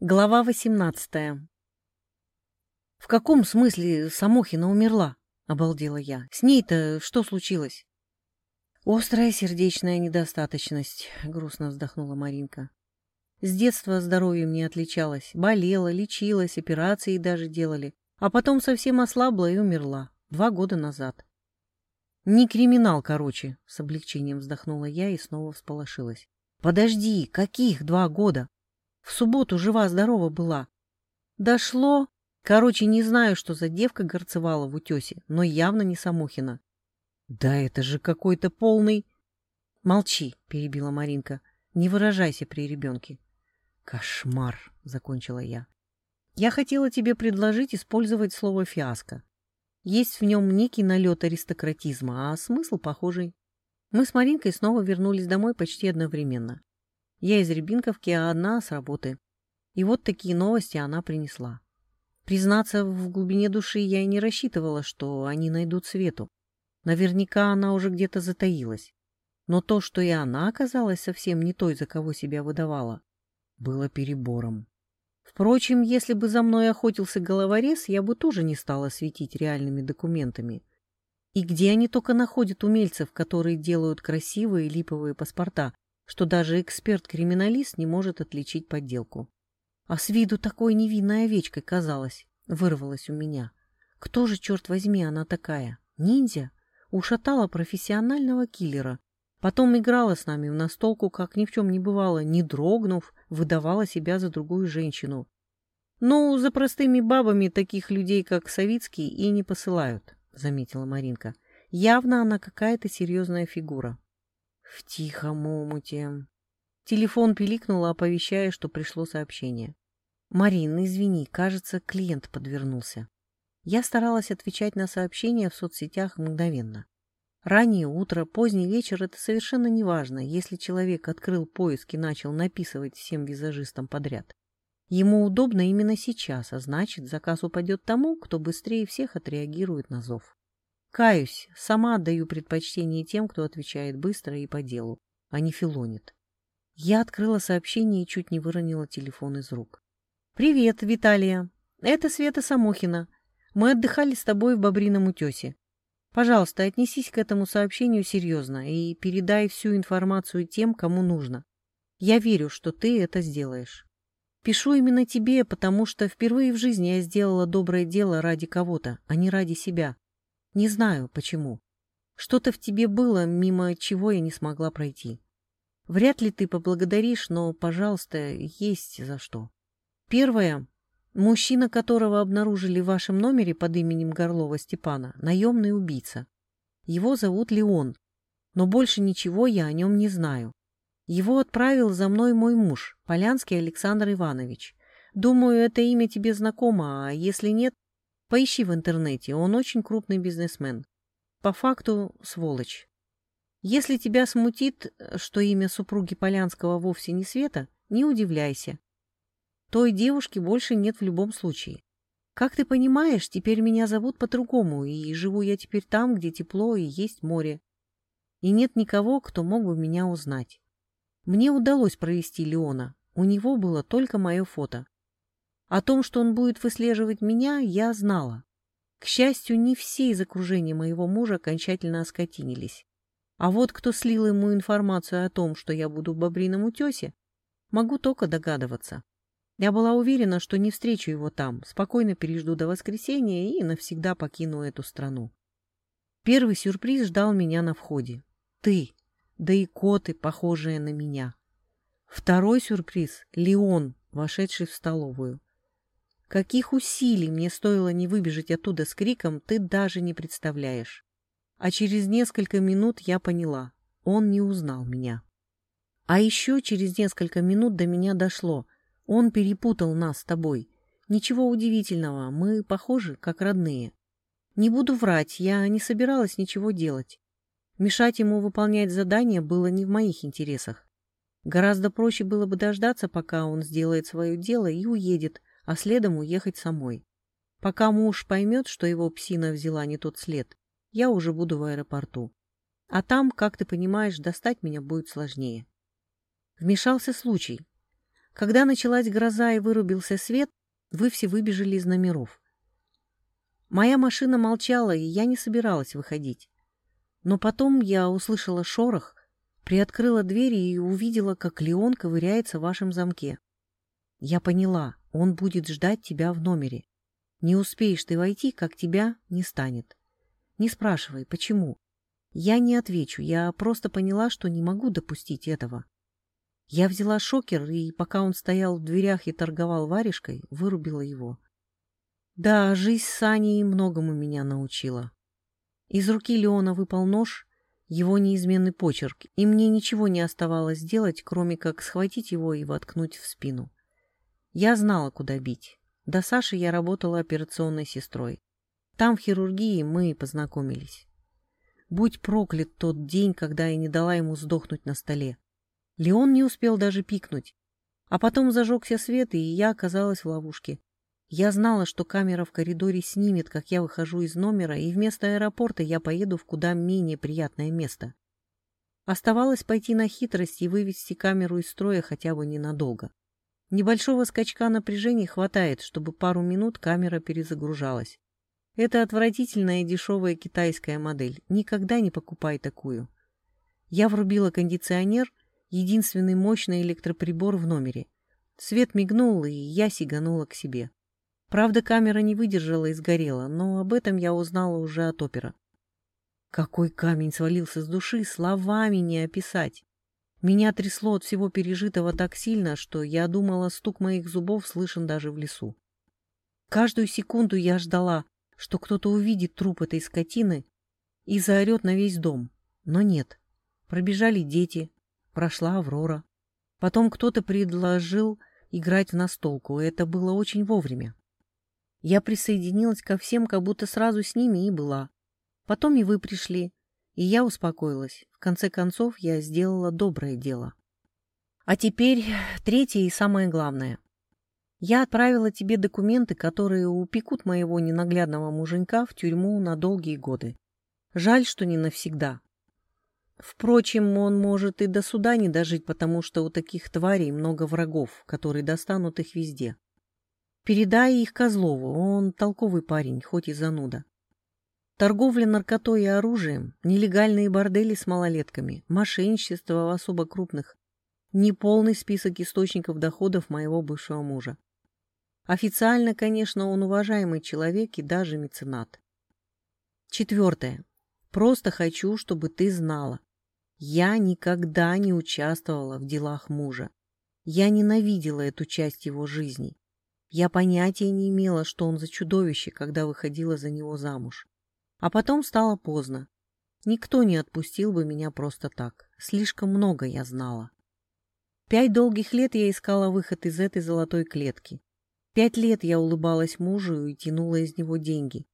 Глава восемнадцатая. «В каком смысле Самохина умерла?» — обалдела я. «С ней-то что случилось?» «Острая сердечная недостаточность», — грустно вздохнула Маринка. «С детства здоровьем не отличалась. Болела, лечилась, операции даже делали. А потом совсем ослабла и умерла. Два года назад». «Не криминал, короче», — с облегчением вздохнула я и снова всполошилась. «Подожди, каких два года? В субботу жива-здорова была. Дошло. Короче, не знаю, что за девка горцевала в утесе, но явно не Самохина. Да это же какой-то полный... Молчи, перебила Маринка. Не выражайся при ребенке. Кошмар, закончила я. Я хотела тебе предложить использовать слово «фиаско». Есть в нем некий налет аристократизма, а смысл похожий. Мы с Маринкой снова вернулись домой почти одновременно. Я из Рябинковки, а одна с работы. И вот такие новости она принесла. Признаться, в глубине души я и не рассчитывала, что они найдут Свету. Наверняка она уже где-то затаилась. Но то, что и она оказалась совсем не той, за кого себя выдавала, было перебором. Впрочем, если бы за мной охотился головорез, я бы тоже не стала светить реальными документами. И где они только находят умельцев, которые делают красивые липовые паспорта, что даже эксперт-криминалист не может отличить подделку. А с виду такой невинной овечкой казалось, вырвалась у меня. Кто же, черт возьми, она такая? Ниндзя? Ушатала профессионального киллера. Потом играла с нами в настолку, как ни в чем не бывало, не дрогнув, выдавала себя за другую женщину. Ну, за простыми бабами таких людей, как Савицкий, и не посылают, заметила Маринка. Явно она какая-то серьезная фигура. В тихом омуте. Телефон пиликнул, оповещая, что пришло сообщение. «Марин, извини, кажется, клиент подвернулся». Я старалась отвечать на сообщения в соцсетях мгновенно. Раннее утро, поздний вечер — это совершенно неважно, если человек открыл поиск и начал написывать всем визажистам подряд. Ему удобно именно сейчас, а значит, заказ упадет тому, кто быстрее всех отреагирует на зов. Каюсь, сама отдаю предпочтение тем, кто отвечает быстро и по делу, а не филонит. Я открыла сообщение и чуть не выронила телефон из рук. «Привет, Виталия. Это Света Самохина. Мы отдыхали с тобой в Бобрином утесе. Пожалуйста, отнесись к этому сообщению серьезно и передай всю информацию тем, кому нужно. Я верю, что ты это сделаешь. Пишу именно тебе, потому что впервые в жизни я сделала доброе дело ради кого-то, а не ради себя. Не знаю, почему. Что-то в тебе было, мимо чего я не смогла пройти. Вряд ли ты поблагодаришь, но, пожалуйста, есть за что. Первое. Мужчина, которого обнаружили в вашем номере под именем Горлова Степана, наемный убийца. Его зовут Леон, но больше ничего я о нем не знаю. Его отправил за мной мой муж, Полянский Александр Иванович. Думаю, это имя тебе знакомо, а если нет, Поищи в интернете, он очень крупный бизнесмен. По факту сволочь. Если тебя смутит, что имя супруги Полянского вовсе не Света, не удивляйся. Той девушки больше нет в любом случае. Как ты понимаешь, теперь меня зовут по-другому, и живу я теперь там, где тепло и есть море. И нет никого, кто мог бы меня узнать. Мне удалось провести Леона. У него было только мое фото. О том, что он будет выслеживать меня, я знала. К счастью, не все из окружения моего мужа окончательно оскотинились. А вот кто слил ему информацию о том, что я буду в Бобрином утесе, могу только догадываться. Я была уверена, что не встречу его там, спокойно пережду до воскресенья и навсегда покину эту страну. Первый сюрприз ждал меня на входе. Ты, да и коты, похожие на меня. Второй сюрприз — Леон, вошедший в столовую. Каких усилий мне стоило не выбежать оттуда с криком, ты даже не представляешь. А через несколько минут я поняла, он не узнал меня. А еще через несколько минут до меня дошло. Он перепутал нас с тобой. Ничего удивительного, мы похожи, как родные. Не буду врать, я не собиралась ничего делать. Мешать ему выполнять задание было не в моих интересах. Гораздо проще было бы дождаться, пока он сделает свое дело и уедет, а следом уехать самой. Пока муж поймет, что его псина взяла не тот след, я уже буду в аэропорту. А там, как ты понимаешь, достать меня будет сложнее. Вмешался случай. Когда началась гроза и вырубился свет, вы все выбежали из номеров. Моя машина молчала, и я не собиралась выходить. Но потом я услышала шорох, приоткрыла дверь и увидела, как Леон ковыряется в вашем замке. Я поняла, он будет ждать тебя в номере. Не успеешь ты войти, как тебя не станет. Не спрашивай, почему. Я не отвечу, я просто поняла, что не могу допустить этого. Я взяла шокер, и пока он стоял в дверях и торговал варежкой, вырубила его. Да, жизнь с Аней многому меня научила. Из руки Леона выпал нож, его неизменный почерк, и мне ничего не оставалось делать, кроме как схватить его и воткнуть в спину. Я знала, куда бить. До Саши я работала операционной сестрой. Там, в хирургии, мы и познакомились. Будь проклят тот день, когда я не дала ему сдохнуть на столе. Леон не успел даже пикнуть. А потом зажегся свет, и я оказалась в ловушке. Я знала, что камера в коридоре снимет, как я выхожу из номера, и вместо аэропорта я поеду в куда менее приятное место. Оставалось пойти на хитрость и вывести камеру из строя хотя бы ненадолго. Небольшого скачка напряжения хватает, чтобы пару минут камера перезагружалась. Это отвратительная дешевая китайская модель. Никогда не покупай такую. Я врубила кондиционер, единственный мощный электроприбор в номере. Свет мигнул, и я сиганула к себе. Правда, камера не выдержала и сгорела, но об этом я узнала уже от опера. Какой камень свалился с души, словами не описать. Меня трясло от всего пережитого так сильно, что я думала, стук моих зубов слышен даже в лесу. Каждую секунду я ждала, что кто-то увидит труп этой скотины и заорет на весь дом. Но нет. Пробежали дети, прошла Аврора. Потом кто-то предложил играть в настолку, и это было очень вовремя. Я присоединилась ко всем, как будто сразу с ними и была. Потом и вы пришли, и я успокоилась. В конце концов, я сделала доброе дело. А теперь третье и самое главное. Я отправила тебе документы, которые упекут моего ненаглядного муженька в тюрьму на долгие годы. Жаль, что не навсегда. Впрочем, он может и до суда не дожить, потому что у таких тварей много врагов, которые достанут их везде. Передай их Козлову, он толковый парень, хоть и зануда. Торговля наркотой и оружием, нелегальные бордели с малолетками, мошенничество в особо крупных, неполный список источников доходов моего бывшего мужа. Официально, конечно, он уважаемый человек и даже меценат. Четвертое. Просто хочу, чтобы ты знала. Я никогда не участвовала в делах мужа. Я ненавидела эту часть его жизни. Я понятия не имела, что он за чудовище, когда выходила за него замуж. А потом стало поздно. Никто не отпустил бы меня просто так. Слишком много я знала. Пять долгих лет я искала выход из этой золотой клетки. Пять лет я улыбалась мужу и тянула из него деньги.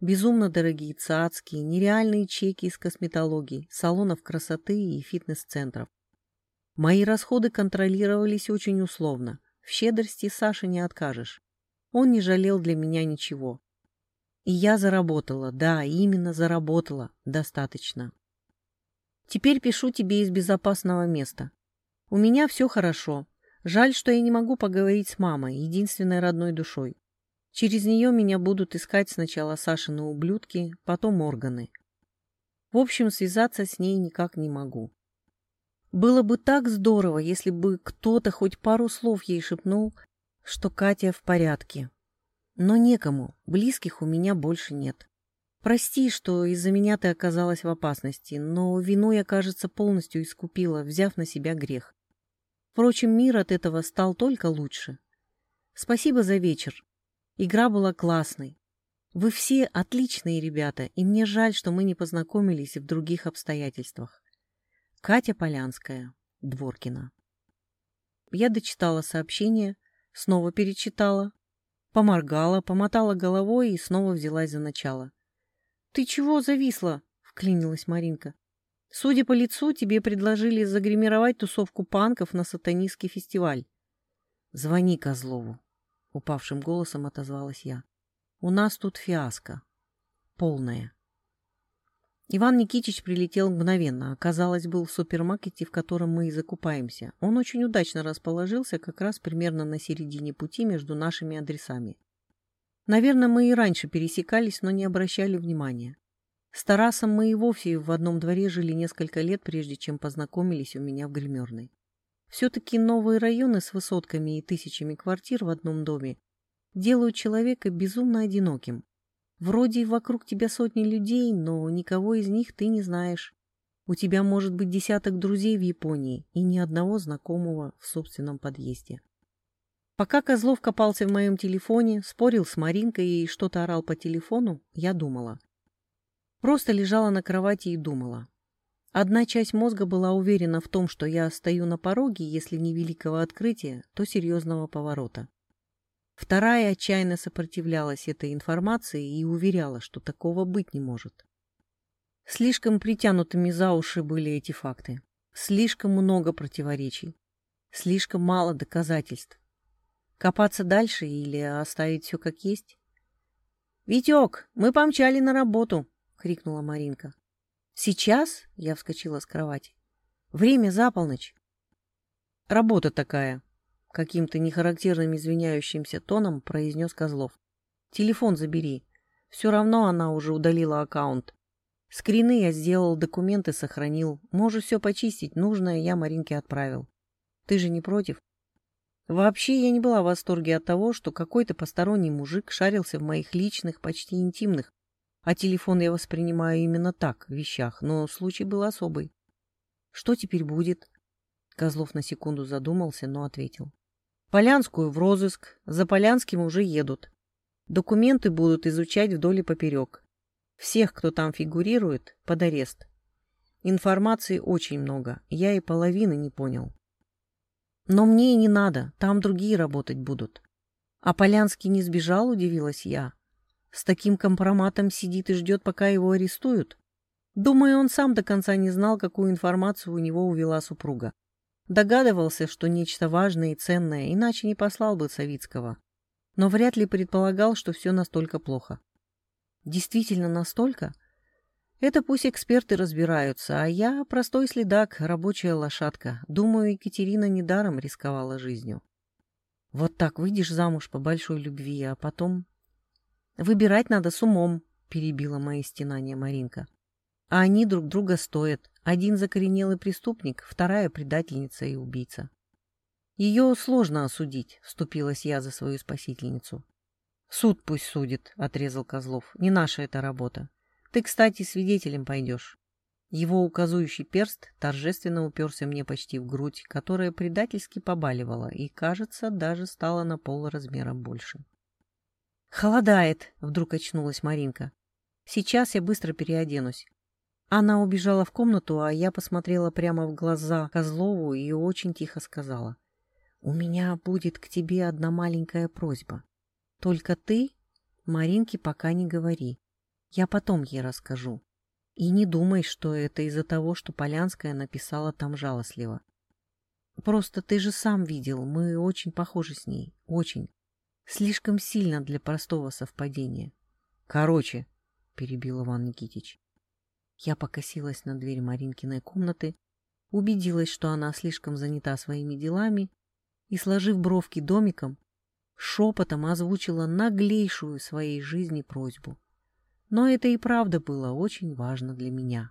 Безумно дорогие цацкие, нереальные чеки из косметологии, салонов красоты и фитнес-центров. Мои расходы контролировались очень условно. В щедрости Саше не откажешь. Он не жалел для меня ничего. И я заработала, да, именно заработала, достаточно. Теперь пишу тебе из безопасного места. У меня все хорошо. Жаль, что я не могу поговорить с мамой, единственной родной душой. Через нее меня будут искать сначала Сашины ублюдки, потом органы. В общем, связаться с ней никак не могу. Было бы так здорово, если бы кто-то хоть пару слов ей шепнул, что Катя в порядке. Но некому, близких у меня больше нет. Прости, что из-за меня ты оказалась в опасности, но вину я, кажется, полностью искупила, взяв на себя грех. Впрочем, мир от этого стал только лучше. Спасибо за вечер. Игра была классной. Вы все отличные ребята, и мне жаль, что мы не познакомились в других обстоятельствах. Катя Полянская, Дворкина. Я дочитала сообщение, снова перечитала, поморгала, помотала головой и снова взялась за начало. — Ты чего зависла? — вклинилась Маринка. — Судя по лицу, тебе предложили загримировать тусовку панков на сатанистский фестиваль. — Звони Козлову, — упавшим голосом отозвалась я. — У нас тут фиаско. Полное. Иван Никитич прилетел мгновенно. Оказалось, был в супермаркете, в котором мы и закупаемся. Он очень удачно расположился как раз примерно на середине пути между нашими адресами. Наверное, мы и раньше пересекались, но не обращали внимания. С Тарасом мы и вовсе в одном дворе жили несколько лет, прежде чем познакомились у меня в гримерной. Все-таки новые районы с высотками и тысячами квартир в одном доме делают человека безумно одиноким. Вроде вокруг тебя сотни людей, но никого из них ты не знаешь. У тебя может быть десяток друзей в Японии и ни одного знакомого в собственном подъезде. Пока Козлов копался в моем телефоне, спорил с Маринкой и что-то орал по телефону, я думала. Просто лежала на кровати и думала. Одна часть мозга была уверена в том, что я стою на пороге, если не великого открытия, то серьезного поворота. Вторая отчаянно сопротивлялась этой информации и уверяла, что такого быть не может. Слишком притянутыми за уши были эти факты. Слишком много противоречий. Слишком мало доказательств. Копаться дальше или оставить все как есть? «Витек, мы помчали на работу!» — крикнула Маринка. «Сейчас?» — я вскочила с кровати. «Время за полночь». «Работа такая», — каким-то нехарактерным извиняющимся тоном произнес Козлов. «Телефон забери. Все равно она уже удалила аккаунт. Скрины я сделал, документы сохранил. Можешь все почистить, нужное я Маринке отправил. Ты же не против?» Вообще я не была в восторге от того, что какой-то посторонний мужик шарился в моих личных, почти интимных, а телефон я воспринимаю именно так, в вещах, но случай был особый. Что теперь будет? Козлов на секунду задумался, но ответил. Полянскую в розыск, за Полянским уже едут. Документы будут изучать вдоль и поперек. Всех, кто там фигурирует, под арест. Информации очень много, я и половины не понял. Но мне и не надо, там другие работать будут. А Полянский не сбежал, удивилась я. С таким компроматом сидит и ждет, пока его арестуют? Думаю, он сам до конца не знал, какую информацию у него увела супруга. Догадывался, что нечто важное и ценное, иначе не послал бы Савицкого. Но вряд ли предполагал, что все настолько плохо. Действительно настолько? Это пусть эксперты разбираются, а я простой следак, рабочая лошадка. Думаю, Екатерина недаром рисковала жизнью. Вот так выйдешь замуж по большой любви, а потом Выбирать надо с умом, перебила мои стенания Маринка. А они друг друга стоят. Один закоренелый преступник, вторая предательница и убийца. Ее сложно осудить, вступилась я за свою спасительницу. Суд пусть судит, отрезал Козлов. Не наша эта работа. Ты, кстати, свидетелем пойдешь. Его указующий перст торжественно уперся мне почти в грудь, которая предательски побаливала и, кажется, даже стала на пол размером больше. «Холодает», — вдруг очнулась Маринка. «Сейчас я быстро переоденусь». Она убежала в комнату, а я посмотрела прямо в глаза Козлову и очень тихо сказала. «У меня будет к тебе одна маленькая просьба. Только ты Маринке пока не говори. Я потом ей расскажу. И не думай, что это из-за того, что Полянская написала там жалостливо. Просто ты же сам видел, мы очень похожи с ней. Очень. Слишком сильно для простого совпадения. Короче, перебил Иван Никитич. Я покосилась на дверь Маринкиной комнаты, убедилась, что она слишком занята своими делами, и, сложив бровки домиком, шепотом озвучила наглейшую в своей жизни просьбу. Но это и правда было очень важно для меня.